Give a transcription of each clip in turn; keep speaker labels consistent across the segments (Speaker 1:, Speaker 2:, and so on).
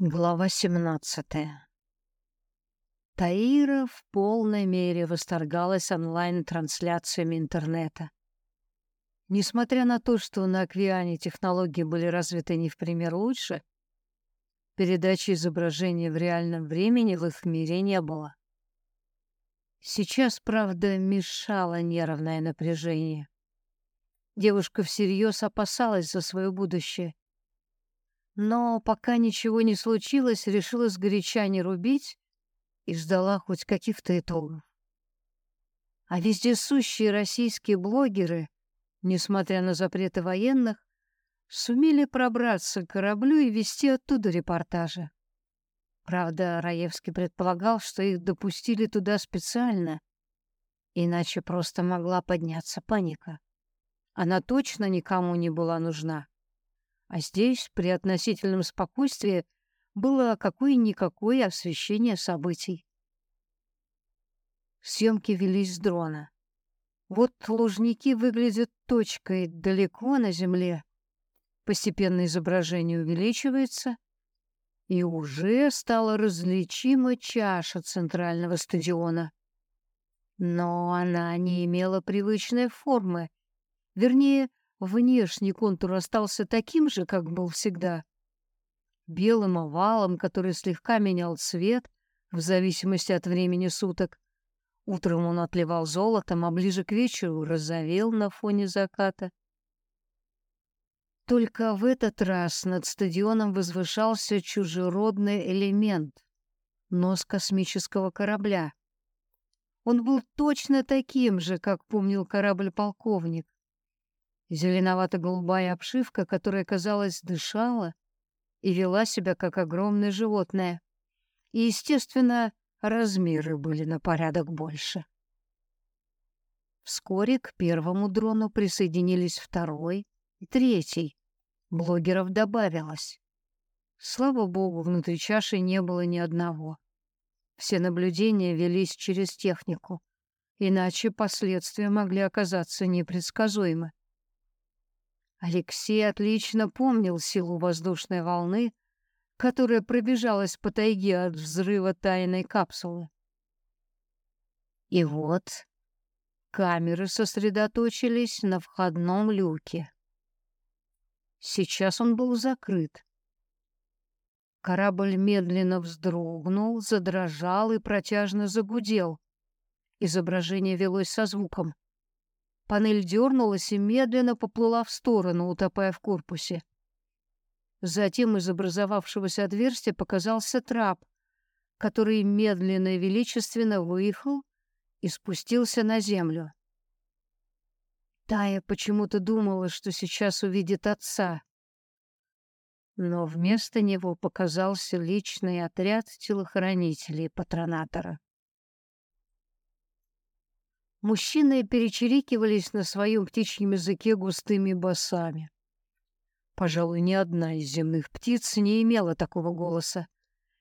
Speaker 1: Глава 17 Таира в полной мере восторгалась онлайн-трансляциями интернета. Несмотря на то, что на Аквиане технологии были развиты не в пример лучше, передачи изображения в реальном времени в их мире не было. Сейчас, правда, мешало нервное напряжение. Девушка всерьез опасалась за свое будущее но пока ничего не случилось, решила сгоряча не рубить и ждала хоть каких-то итогов. А вездесущие российские блогеры, несмотря на запреты военных, сумели пробраться к кораблю и вести оттуда репортажи. Правда, Раевский предполагал, что их допустили туда специально, иначе просто могла подняться паника. Она точно никому не была нужна. А здесь, при относительном спокойствии, было какое-никакое освещение событий. Съемки велись с дрона. Вот лужники выглядят точкой далеко на земле. Постепенно изображение увеличивается, и уже стала различима чаша центрального стадиона. Но она не имела привычной формы. Вернее, Внешний контур остался таким же, как был всегда. Белым овалом, который слегка менял цвет в зависимости от времени суток. Утром он отливал золотом, а ближе к вечеру розовел на фоне заката. Только в этот раз над стадионом возвышался чужеродный элемент — нос космического корабля. Он был точно таким же, как помнил корабль-полковник. Зеленовато-голубая обшивка, которая, казалось, дышала и вела себя как огромное животное. И, естественно, размеры были на порядок больше. Вскоре к первому дрону присоединились второй и третий. Блогеров добавилось. Слава богу, внутри чаши не было ни одного. Все наблюдения велись через технику, иначе последствия могли оказаться непредсказуемы. Алексей отлично помнил силу воздушной волны, которая пробежалась по тайге от взрыва тайной капсулы. И вот камеры сосредоточились на входном люке. Сейчас он был закрыт. Корабль медленно вздрогнул, задрожал и протяжно загудел. Изображение велось со звуком. Панель дернулась и медленно поплыла в сторону, утопая в корпусе. Затем из образовавшегося отверстия показался трап, который медленно и величественно выехал и спустился на землю. Тая почему-то думала, что сейчас увидит отца. Но вместо него показался личный отряд телохранителей патронатора. Мужчины перечерикивались на своем птичьем языке густыми басами. Пожалуй, ни одна из земных птиц не имела такого голоса.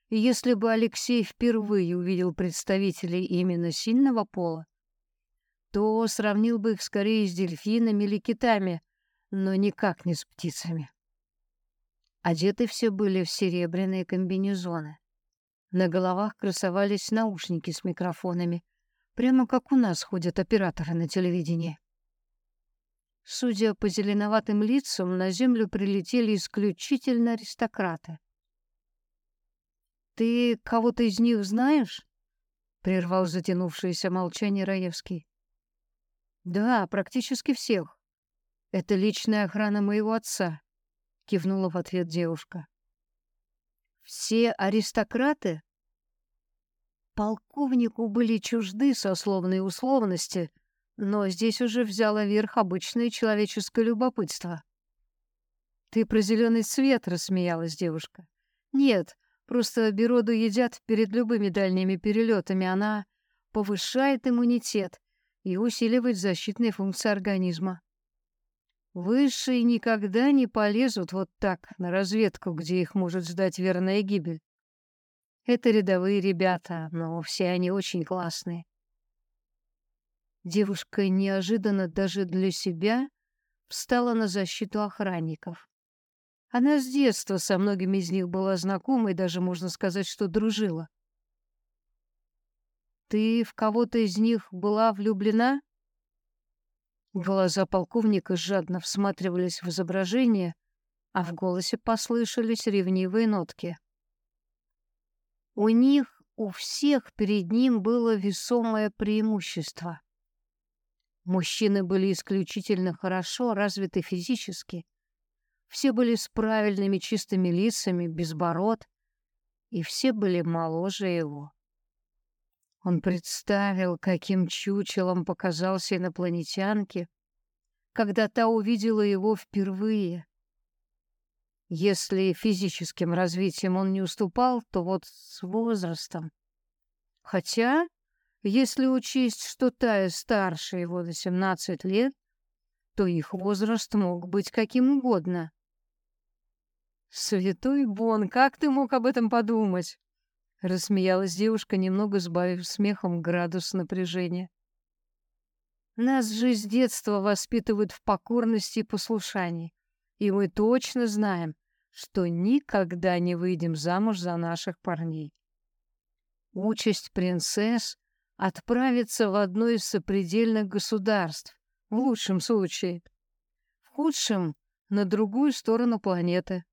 Speaker 1: И если бы Алексей впервые увидел представителей именно сильного пола, то сравнил бы их скорее с дельфинами или китами, но никак не с птицами. Одеты все были в серебряные комбинезоны. На головах красовались наушники с микрофонами, Прямо как у нас ходят операторы на телевидении. Судя по зеленоватым лицам, на землю прилетели исключительно аристократы. «Ты кого-то из них знаешь?» — прервал затянувшееся молчание Раевский. «Да, практически всех. Это личная охрана моего отца», — кивнула в ответ девушка. «Все аристократы?» Полковнику были чужды сословные условности, но здесь уже взяло верх обычное человеческое любопытство. «Ты про зеленый цвет», — рассмеялась девушка. «Нет, просто бироду едят перед любыми дальними перелетами. Она повышает иммунитет и усиливает защитные функции организма. Высшие никогда не полезут вот так на разведку, где их может ждать верная гибель. Это рядовые ребята, но все они очень классные. Девушка неожиданно даже для себя встала на защиту охранников. Она с детства со многими из них была знакома и даже, можно сказать, что дружила. «Ты в кого-то из них была влюблена?» Глаза полковника жадно всматривались в изображение, а в голосе послышались ревнивые нотки. У них, у всех перед ним было весомое преимущество. Мужчины были исключительно хорошо развиты физически. Все были с правильными чистыми лицами, без бород, и все были моложе его. Он представил, каким чучелом показался инопланетянке, когда та увидела его впервые. Если физическим развитием он не уступал, то вот с возрастом. Хотя, если учесть, что Тая старше его на 17 лет, то их возраст мог быть каким угодно. «Святой Бон, как ты мог об этом подумать?» Рассмеялась девушка, немного сбавив смехом градус напряжения. «Нас же с детства воспитывают в покорности и послушании, и мы точно знаем, что никогда не выйдем замуж за наших парней. Участь принцесс — отправиться в одно из сопредельных государств, в лучшем случае. В худшем — на другую сторону планеты.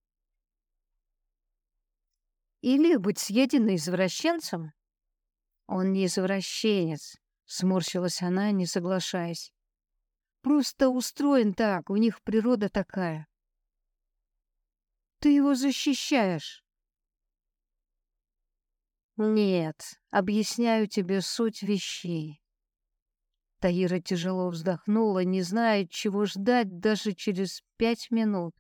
Speaker 1: Или быть съеденной извращенцем? Он не извращенец, сморщилась она, не соглашаясь. Просто устроен так, у них природа такая. Ты его защищаешь. Нет, объясняю тебе суть вещей. Таира тяжело вздохнула, не зная, чего ждать даже через пять минут.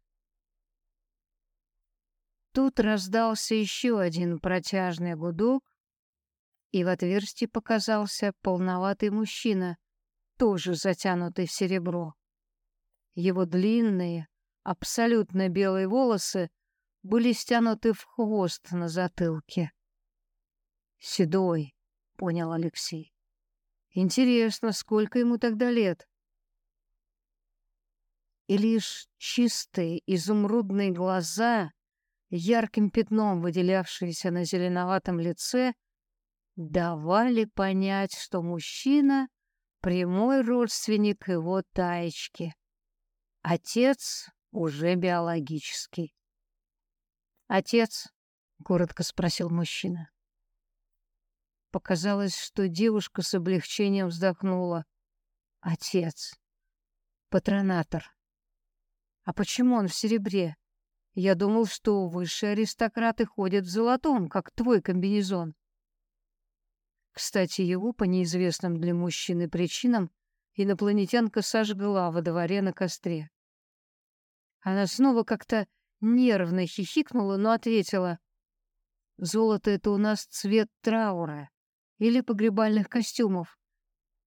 Speaker 1: Тут раздался еще один протяжный гудок, и в отверстии показался полноватый мужчина, тоже затянутый в серебро. Его длинные, Абсолютно белые волосы были стянуты в хвост на затылке. «Седой», — понял Алексей. «Интересно, сколько ему тогда лет?» И лишь чистые изумрудные глаза, ярким пятном выделявшиеся на зеленоватом лице, давали понять, что мужчина — прямой родственник его таечки. Отец уже биологический. «Отец?» — коротко спросил мужчина. Показалось, что девушка с облегчением вздохнула. «Отец. Патронатор. А почему он в серебре? Я думал, что высшие аристократы ходят в золотом, как твой комбинезон». Кстати, его, по неизвестным для мужчины причинам, инопланетянка сожгла во дворе на костре. Она снова как-то нервно хихикнула, но ответила. «Золото — это у нас цвет траура или погребальных костюмов.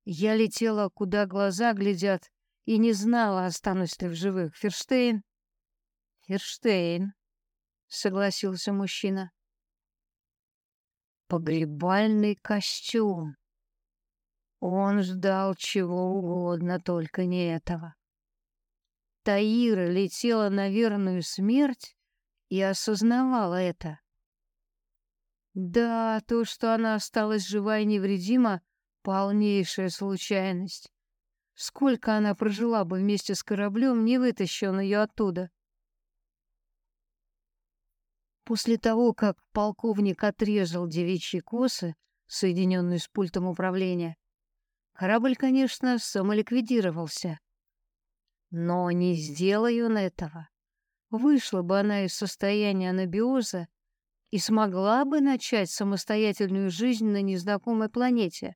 Speaker 1: Я летела, куда глаза глядят, и не знала, останусь ли в живых. Ферштейн?» «Ферштейн», — согласился мужчина. «Погребальный костюм». Он ждал чего угодно, только не этого. Таира летела на верную смерть и осознавала это. Да, то, что она осталась жива и невредима, полнейшая случайность. Сколько она прожила бы вместе с кораблем, не вытащил ее оттуда. После того, как полковник отрезал девичьи косы, соединенные с пультом управления, корабль, конечно, самоликвидировался. Но не сделай он этого. Вышла бы она из состояния анабиоза и смогла бы начать самостоятельную жизнь на незнакомой планете.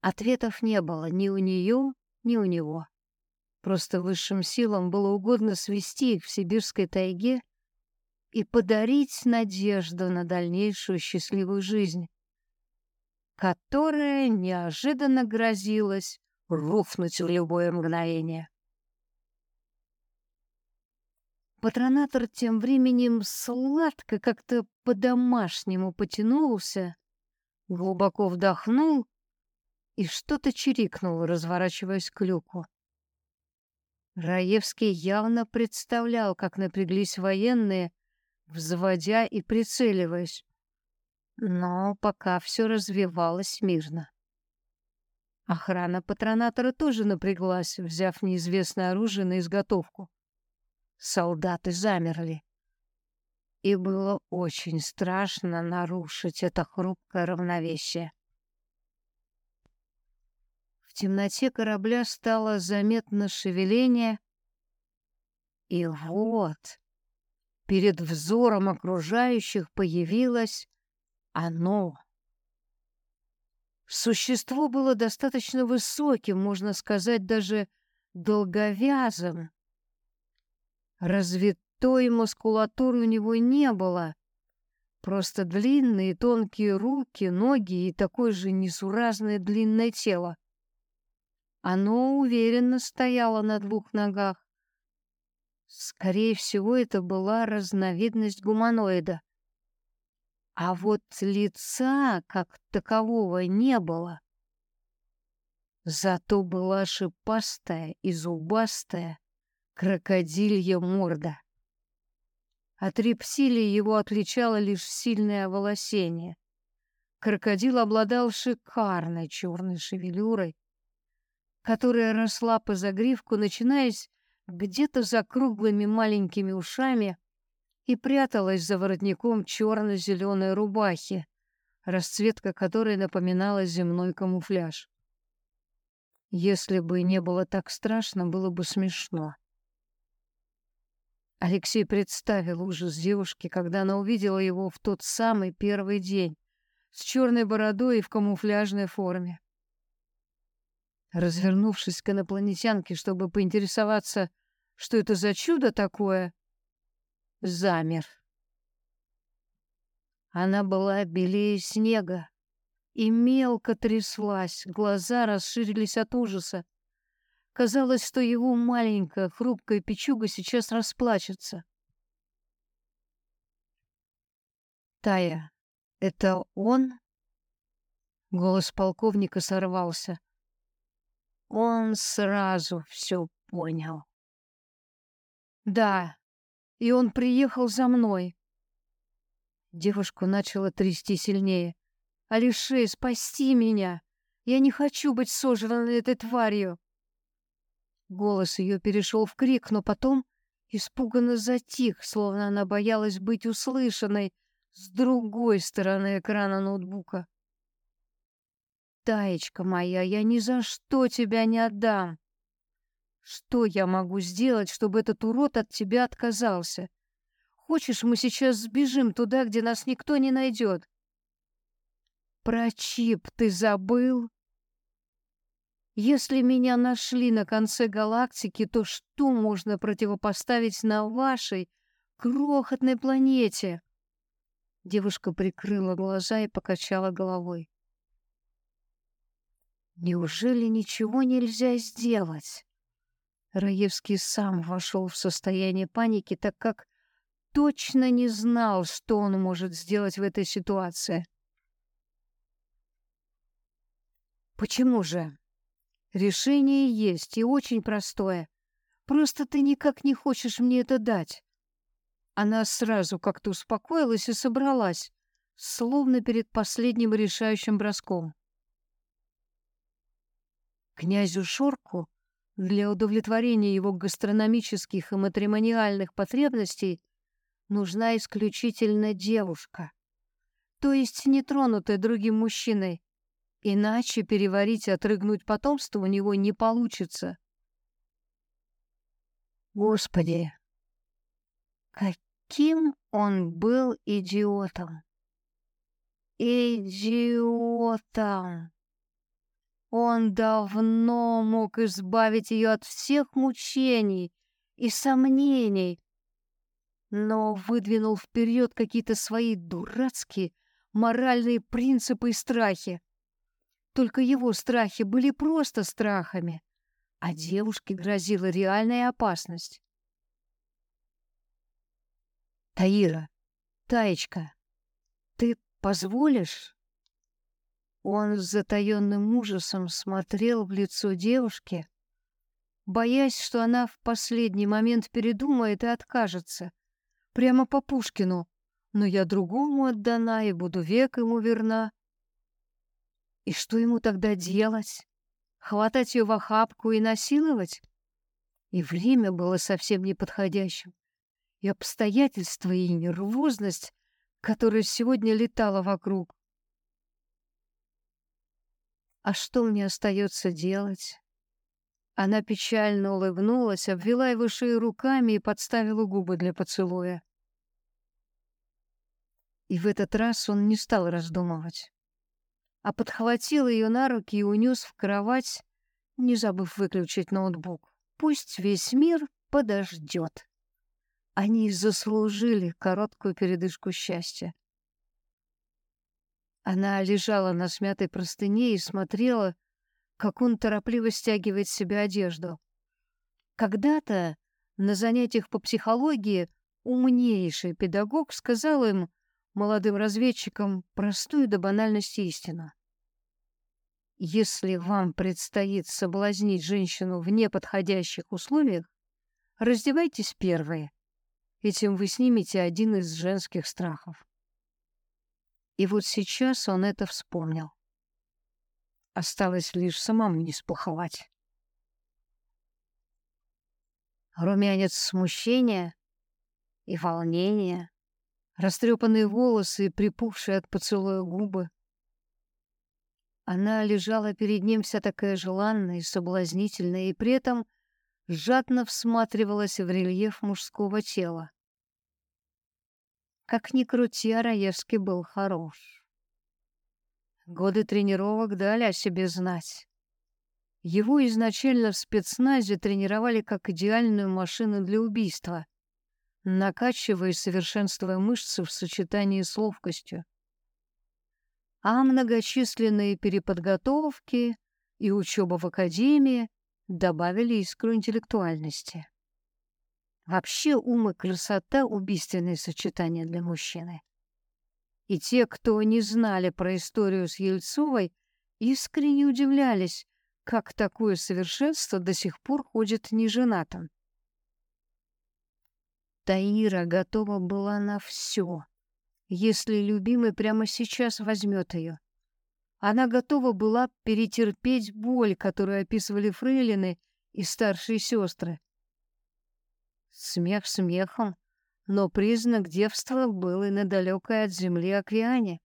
Speaker 1: Ответов не было ни у нее, ни у него. Просто высшим силам было угодно свести их в сибирской тайге и подарить надежду на дальнейшую счастливую жизнь, которая неожиданно грозилась рухнуть в любое мгновение. Патронатор тем временем сладко как-то по-домашнему потянулся, глубоко вдохнул и что-то чирикнул, разворачиваясь к люку. Раевский явно представлял, как напряглись военные, взводя и прицеливаясь. Но пока все развивалось мирно. Охрана патронатора тоже напряглась, взяв неизвестное оружие на изготовку. Солдаты замерли. И было очень страшно нарушить это хрупкое равновесие. В темноте корабля стало заметно шевеление, и вот перед взором окружающих появилось оно. Существо было достаточно высоким, можно сказать, даже долговязым. Развитой мускулатуры у него не было. Просто длинные тонкие руки, ноги и такое же несуразное длинное тело. Оно уверенно стояло на двух ногах. Скорее всего, это была разновидность гуманоида. А вот лица как такового не было. Зато была шипастая и зубастая крокодилья морда. От рептилии его отличало лишь сильное волосение. Крокодил обладал шикарной черной шевелюрой, которая росла по загривку, начинаясь где-то за круглыми маленькими ушами и пряталась за воротником черно-зеленой рубахи, расцветка которой напоминала земной камуфляж. Если бы не было так страшно, было бы смешно. Алексей представил ужас девушки, когда она увидела его в тот самый первый день с черной бородой и в камуфляжной форме. Развернувшись к инопланетянке, чтобы поинтересоваться, что это за чудо такое, замер. Она была белее снега и мелко тряслась, глаза расширились от ужаса. Казалось, что его маленькая хрупкая печуга сейчас расплачется. «Тая, это он?» Голос полковника сорвался. Он сразу все понял. «Да, и он приехал за мной. Девушку начала трясти сильнее. «Алишей, спасти меня! Я не хочу быть сожранной этой тварью!» Голос ее перешел в крик, но потом испуганно затих, словно она боялась быть услышанной с другой стороны экрана ноутбука. «Таечка моя, я ни за что тебя не отдам!» Что я могу сделать, чтобы этот урод от тебя отказался? Хочешь, мы сейчас сбежим туда, где нас никто не найдет? Про чип ты забыл? Если меня нашли на конце галактики, то что можно противопоставить на вашей крохотной планете? Девушка прикрыла глаза и покачала головой. Неужели ничего нельзя сделать? Раевский сам вошел в состояние паники, так как точно не знал, что он может сделать в этой ситуации. Почему же? Решение есть и очень простое. Просто ты никак не хочешь мне это дать. Она сразу как-то успокоилась и собралась, словно перед последним решающим броском. Князю Шорку для удовлетворения его гастрономических и матримониальных потребностей нужна исключительно девушка, то есть не тронутая другим мужчиной, иначе переварить и отрыгнуть потомство у него не получится. Господи, каким он был идиотом! Идиотом! Он давно мог избавить ее от всех мучений и сомнений, но выдвинул вперед какие-то свои дурацкие моральные принципы и страхи. Только его страхи были просто страхами, а девушке грозила реальная опасность. «Таира, Таечка, ты позволишь?» Он с затаенным ужасом смотрел в лицо девушки, боясь, что она в последний момент передумает и откажется. Прямо по Пушкину. Но я другому отдана и буду век ему верна. И что ему тогда делать? Хватать ее в охапку и насиловать? И время было совсем неподходящим. И обстоятельства, и нервозность, которая сегодня летала вокруг. А что мне остается делать? Она печально улыбнулась, обвела его шею руками и подставила губы для поцелуя. И в этот раз он не стал раздумывать, а подхватил ее на руки и унес в кровать, не забыв выключить ноутбук. Пусть весь мир подождет. Они заслужили короткую передышку счастья. Она лежала на смятой простыне и смотрела, как он торопливо стягивает с себя одежду. Когда-то на занятиях по психологии умнейший педагог сказал им, молодым разведчикам, простую до банальности истину. Если вам предстоит соблазнить женщину в неподходящих условиях, раздевайтесь первые, этим вы снимете один из женских страхов. И вот сейчас он это вспомнил. Осталось лишь самому не сплоховать. Румянец смущения и волнения, растрепанные волосы и припухшие от поцелуя губы. Она лежала перед ним вся такая желанная и соблазнительная, и при этом жадно всматривалась в рельеф мужского тела. Как ни крути, Араевский был хорош. Годы тренировок дали о себе знать. Его изначально в спецназе тренировали как идеальную машину для убийства, накачивая и совершенствуя мышцы в сочетании с ловкостью а многочисленные переподготовки и учеба в академии добавили искру интеллектуальности. Вообще ум и красота — убийственное сочетание для мужчины. И те, кто не знали про историю с Ельцовой, искренне удивлялись, как такое совершенство до сих пор ходит неженатым. Таира готова была на все — если любимый прямо сейчас возьмет ее. Она готова была перетерпеть боль, которую описывали фрейлины и старшие сестры. Смех смехом, но признак девства был и на далекой от земли Аквиане.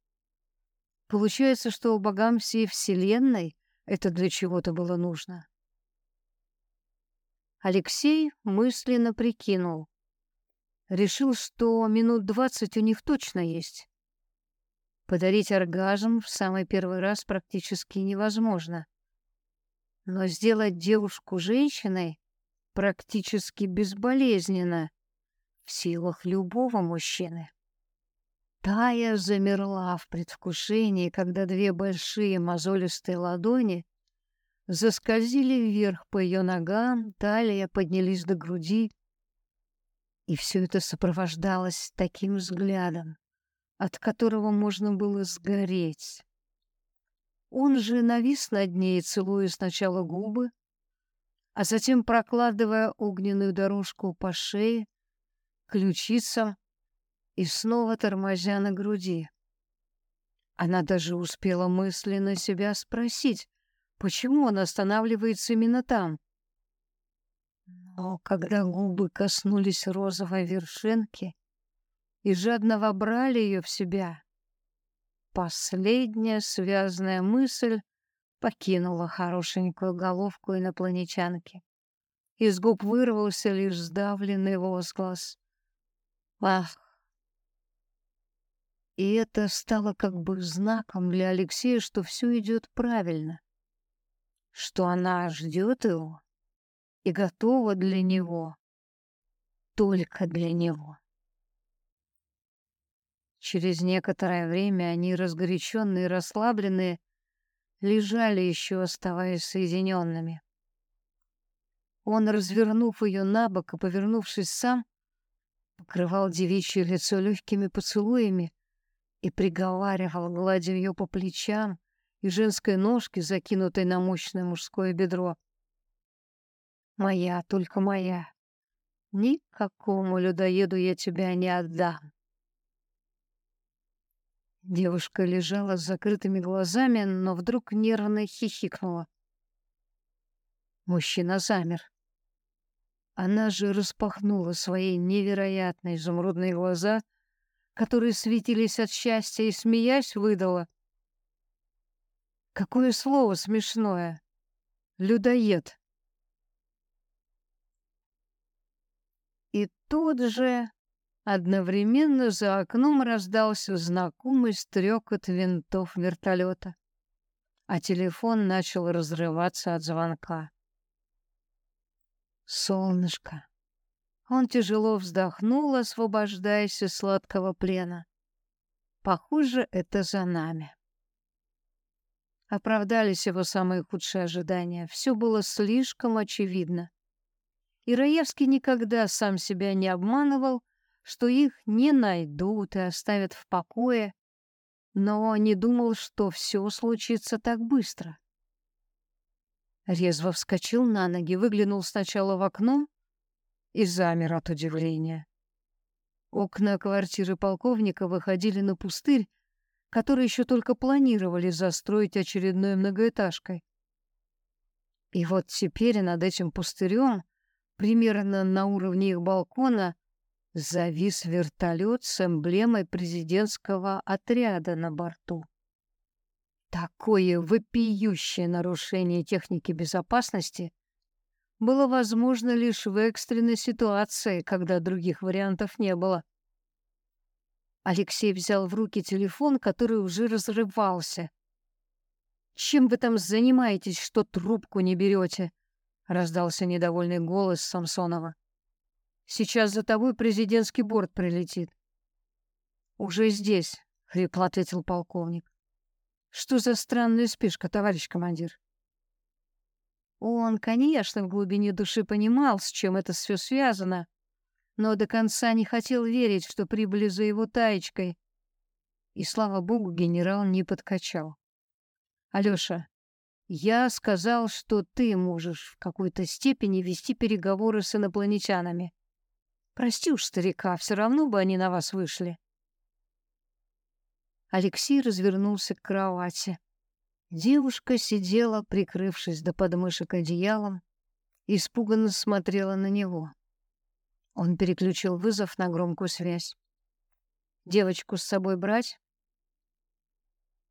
Speaker 1: Получается, что богам всей вселенной это для чего-то было нужно. Алексей мысленно прикинул. Решил, что минут двадцать у них точно есть. Подарить оргазм в самый первый раз практически невозможно. Но сделать девушку женщиной практически безболезненно в силах любого мужчины. Тая замерла в предвкушении, когда две большие мозолистые ладони заскользили вверх по ее ногам, талия поднялись до груди, и все это сопровождалось таким взглядом, от которого можно было сгореть. Он же навис над ней, целуя сначала губы, а затем прокладывая огненную дорожку по шее, ключицам и снова тормозя на груди. Она даже успела мысленно себя спросить, почему он останавливается именно там. Но когда губы коснулись розовой вершинки и жадно вобрали ее в себя, последняя связанная мысль покинула хорошенькую головку инопланетянки. Из губ вырвался лишь сдавленный возглас. «Ах!» И это стало как бы знаком для Алексея, что все идет правильно, что она ждет его и готова для него, только для него. Через некоторое время они, разгоряченные и расслабленные, лежали еще, оставаясь соединенными. Он, развернув ее на бок и повернувшись сам, покрывал девичье лицо легкими поцелуями и приговаривал, гладя ее по плечам и женской ножке, закинутой на мощное мужское бедро. Моя, только моя. Никакому людоеду я тебя не отдам. Девушка лежала с закрытыми глазами, но вдруг нервно хихикнула. Мужчина замер. Она же распахнула свои невероятные изумрудные глаза, которые светились от счастья, и, смеясь, выдала. Какое слово смешное! Людоед! И тут же одновременно за окном раздался знакомый стрекот винтов вертолета, а телефон начал разрываться от звонка. Солнышко. Он тяжело вздохнул, освобождаясь из сладкого плена. Похоже, это за нами. Оправдались его самые худшие ожидания. Все было слишком очевидно. И Раевский никогда сам себя не обманывал, что их не найдут и оставят в покое, но не думал, что все случится так быстро. Резво вскочил на ноги, выглянул сначала в окно и замер от удивления. Окна квартиры полковника выходили на пустырь, который еще только планировали застроить очередной многоэтажкой. И вот теперь над этим пустырем Примерно на уровне их балкона завис вертолет с эмблемой президентского отряда на борту. Такое вопиющее нарушение техники безопасности было возможно лишь в экстренной ситуации, когда других вариантов не было. Алексей взял в руки телефон, который уже разрывался. «Чем вы там занимаетесь, что трубку не берете?» — раздался недовольный голос Самсонова. «Сейчас за тобой президентский борт прилетит». «Уже здесь», — хрипло ответил полковник. «Что за странная спешка, товарищ командир?» Он, конечно, в глубине души понимал, с чем это все связано, но до конца не хотел верить, что прибыли за его таечкой. И, слава богу, генерал не подкачал. «Алёша, я сказал, что ты можешь в какой-то степени вести переговоры с инопланетянами. Прости уж старика, все равно бы они на вас вышли. Алексей развернулся к кровати. Девушка сидела, прикрывшись до подмышек одеялом, испуганно смотрела на него. Он переключил вызов на громкую связь. «Девочку с собой брать?»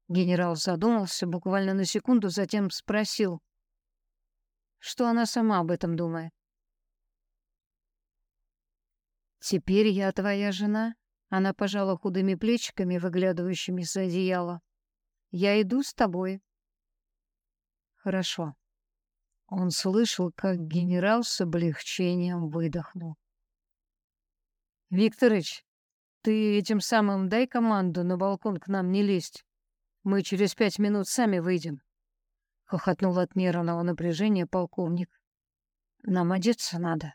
Speaker 1: Генерал задумался буквально на секунду, затем спросил, что она сама об этом думает. «Теперь я твоя жена?» Она пожала худыми плечиками, выглядывающими из одеяла. «Я иду с тобой». «Хорошо». Он слышал, как генерал с облегчением выдохнул. «Викторыч, ты этим самым дай команду на балкон к нам не лезть. Мы через пять минут сами выйдем. Хохотнул от нервного напряжения полковник. Нам одеться надо.